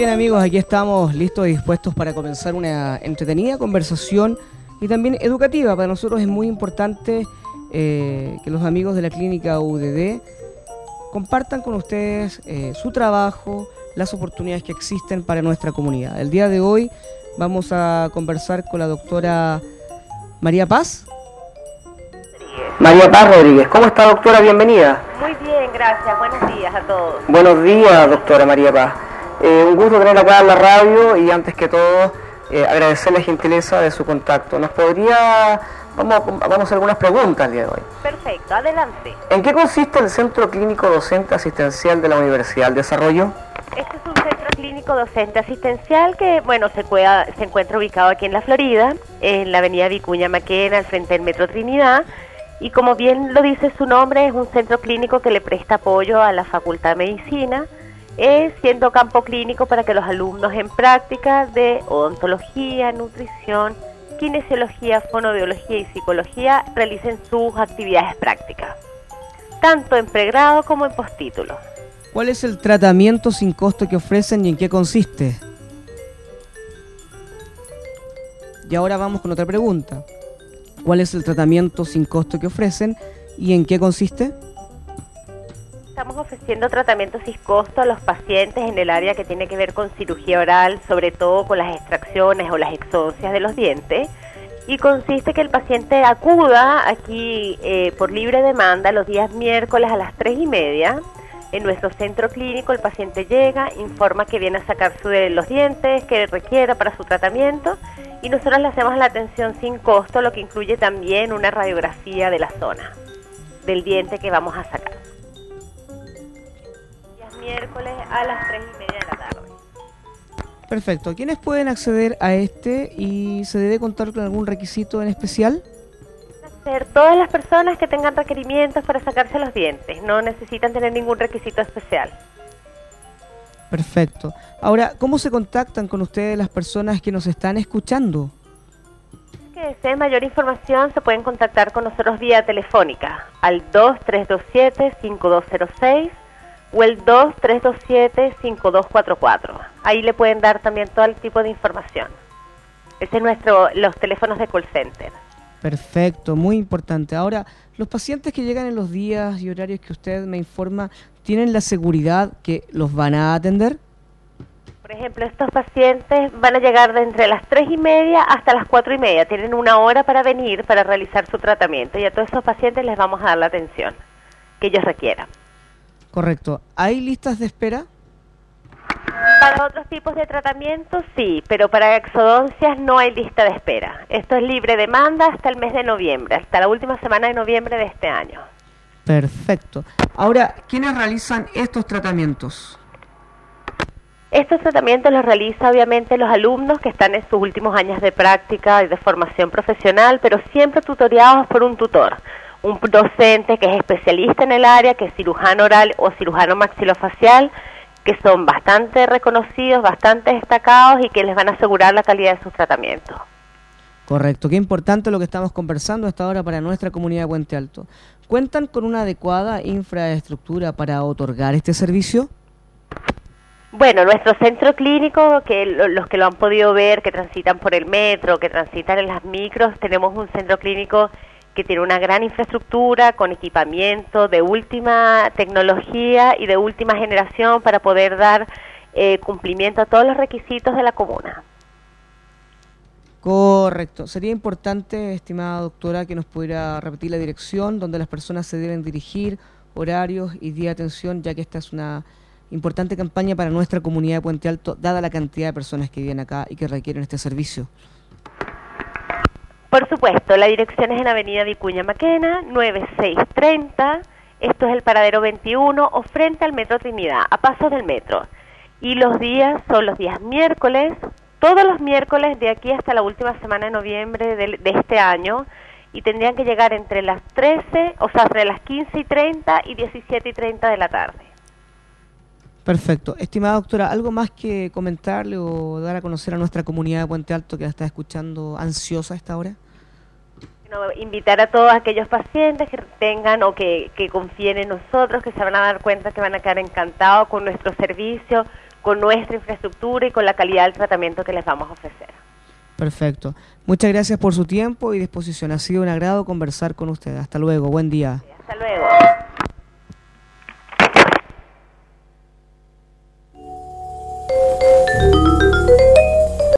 bien amigos, aquí estamos listos y dispuestos para comenzar una entretenida conversación y también educativa. Para nosotros es muy importante eh, que los amigos de la clínica UDD compartan con ustedes eh, su trabajo, las oportunidades que existen para nuestra comunidad. El día de hoy vamos a conversar con la doctora María Paz. María Paz Rodríguez, ¿cómo está doctora? Bienvenida. Muy bien, gracias. Buenos días a todos. Buenos días, doctora María Paz. Eh, un gusto tenerla acá en la radio y antes que todo eh, agradecer la gentileza de su contacto. ¿Nos podría, vamos, a- vamos a hacer algunas preguntas el día de hoy? Perfecto, adelante. ¿En qué consiste el Centro Clínico Docente Asistencial de la Universidad del Desarrollo? Este es un centro clínico docente asistencial que, bueno, se, cueda- se encuentra ubicado aquí en la Florida, en la avenida Vicuña Maquena, al frente del Metro Trinidad. Y como bien lo dice su nombre, es un centro clínico que le presta apoyo a la Facultad de Medicina, eh, siendo campo clínico para que los alumnos en práctica de odontología, nutrición, kinesiología, fonobiología y psicología realicen sus actividades prácticas, tanto en pregrado como en postítulo. ¿Cuál es el tratamiento sin costo que ofrecen y en qué consiste? Y ahora vamos con otra pregunta. ¿Cuál es el tratamiento sin costo que ofrecen y en qué consiste? Estamos ofreciendo tratamientos sin costo a los pacientes en el área que tiene que ver con cirugía oral, sobre todo con las extracciones o las exoncias de los dientes. Y consiste que el paciente acuda aquí eh, por libre demanda los días miércoles a las tres y media. En nuestro centro clínico el paciente llega, informa que viene a sacar su de los dientes, que requiera para su tratamiento y nosotros le hacemos la atención sin costo, lo que incluye también una radiografía de la zona del diente que vamos a sacar a las 3 y media de la tarde. Perfecto. ¿Quiénes pueden acceder a este y se debe contar con algún requisito en especial? Ser todas las personas que tengan requerimientos para sacarse los dientes, no necesitan tener ningún requisito especial. Perfecto. Ahora, ¿cómo se contactan con ustedes las personas que nos están escuchando? Que deseen mayor información se pueden contactar con nosotros vía telefónica al 2327-5206 o el 2327-5244. Ahí le pueden dar también todo el tipo de información. Ese es nuestro, los teléfonos de call center. Perfecto, muy importante. Ahora, los pacientes que llegan en los días y horarios que usted me informa, ¿tienen la seguridad que los van a atender? Por ejemplo, estos pacientes van a llegar de entre las 3 y media hasta las 4 y media. Tienen una hora para venir para realizar su tratamiento y a todos esos pacientes les vamos a dar la atención que ellos requieran. Correcto. ¿Hay listas de espera? Para otros tipos de tratamientos sí, pero para exodoncias no hay lista de espera. Esto es libre demanda hasta el mes de noviembre, hasta la última semana de noviembre de este año. Perfecto. Ahora, ¿quiénes realizan estos tratamientos? Estos tratamientos los realiza obviamente los alumnos que están en sus últimos años de práctica y de formación profesional, pero siempre tutoriados por un tutor, un docente que es especialista en el área, que es cirujano oral o cirujano maxilofacial, que son bastante reconocidos, bastante destacados y que les van a asegurar la calidad de sus tratamientos. Correcto, qué importante lo que estamos conversando hasta ahora para nuestra comunidad de Puente Alto. ¿Cuentan con una adecuada infraestructura para otorgar este servicio? Bueno, nuestro centro clínico, que lo- los que lo han podido ver, que transitan por el metro, que transitan en las micros, tenemos un centro clínico que tiene una gran infraestructura con equipamiento de última tecnología y de última generación para poder dar eh, cumplimiento a todos los requisitos de la comuna. Correcto. Sería importante, estimada doctora, que nos pudiera repetir la dirección donde las personas se deben dirigir, horarios y día de atención, ya que esta es una importante campaña para nuestra comunidad de Puente Alto, dada la cantidad de personas que viven acá y que requieren este servicio. Por supuesto, la dirección es en Avenida Vicuña Maquena, 9630. Esto es el paradero 21 o frente al Metro Trinidad, a pasos del metro. Y los días son los días miércoles, todos los miércoles de aquí hasta la última semana de noviembre de, de este año. Y tendrían que llegar entre las 13, o sea, entre las 15 y 30 y 17 y 30 de la tarde. Perfecto. Estimada doctora, ¿algo más que comentarle o dar a conocer a nuestra comunidad de Puente Alto que la está escuchando ansiosa a esta hora? Bueno, invitar a todos aquellos pacientes que tengan o que, que confíen en nosotros, que se van a dar cuenta que van a quedar encantados con nuestro servicio, con nuestra infraestructura y con la calidad del tratamiento que les vamos a ofrecer. Perfecto. Muchas gracias por su tiempo y disposición. Ha sido un agrado conversar con usted. Hasta luego. Buen día. Hasta luego.